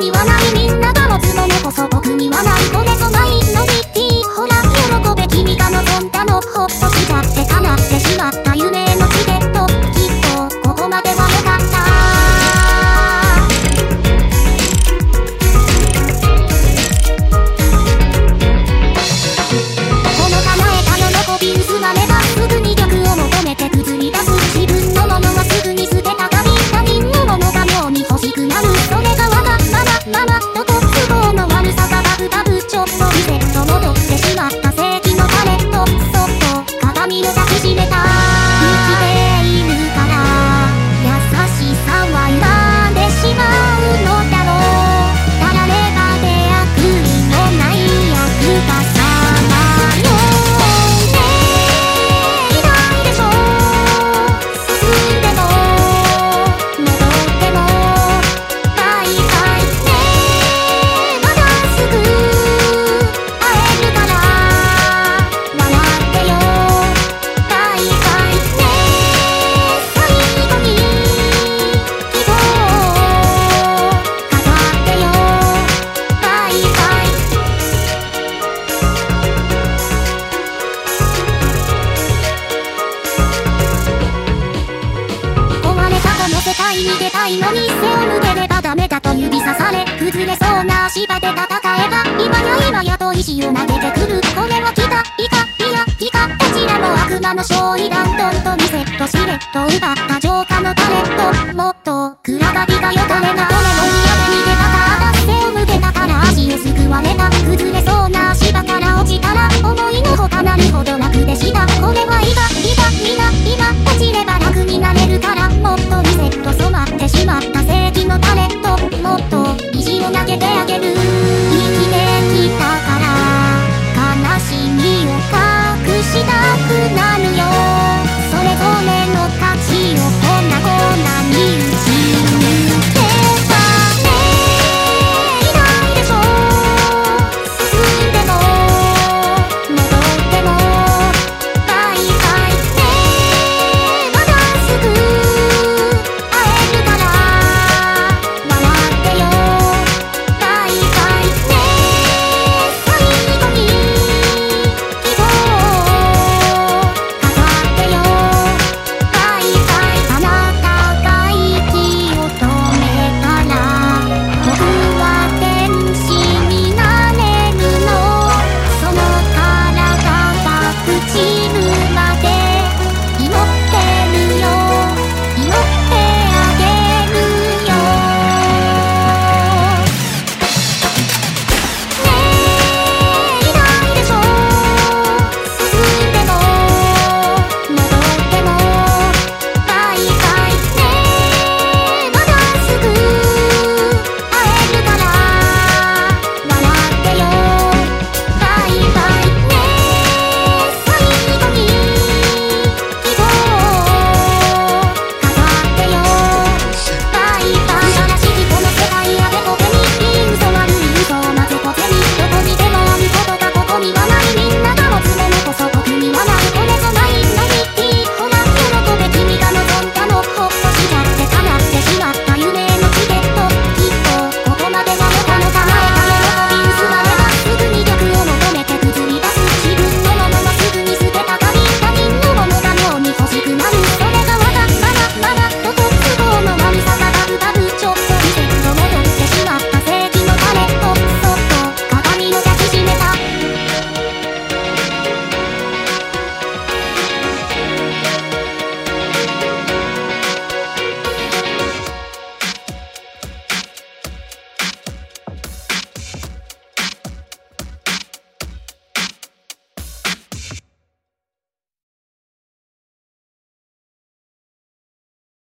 にはないみんなが持つものこそ僕にはないこれないのノリティほら喜べ君が望んだのほっとしたって叶ってしまった夢のチケットきっとここまではよかったこの叶えたの喜び渦が目指す都合の悪さがバブバブちょっとリセット戻ってしまった前に出たいのに背を向ければダメだと指さされ崩れそうな足場で戦えば今や今やと石を投げてくるこれは来たいかいやいかどちらも悪魔の勝利だどんとリセットしれと奪った浄化のタレントも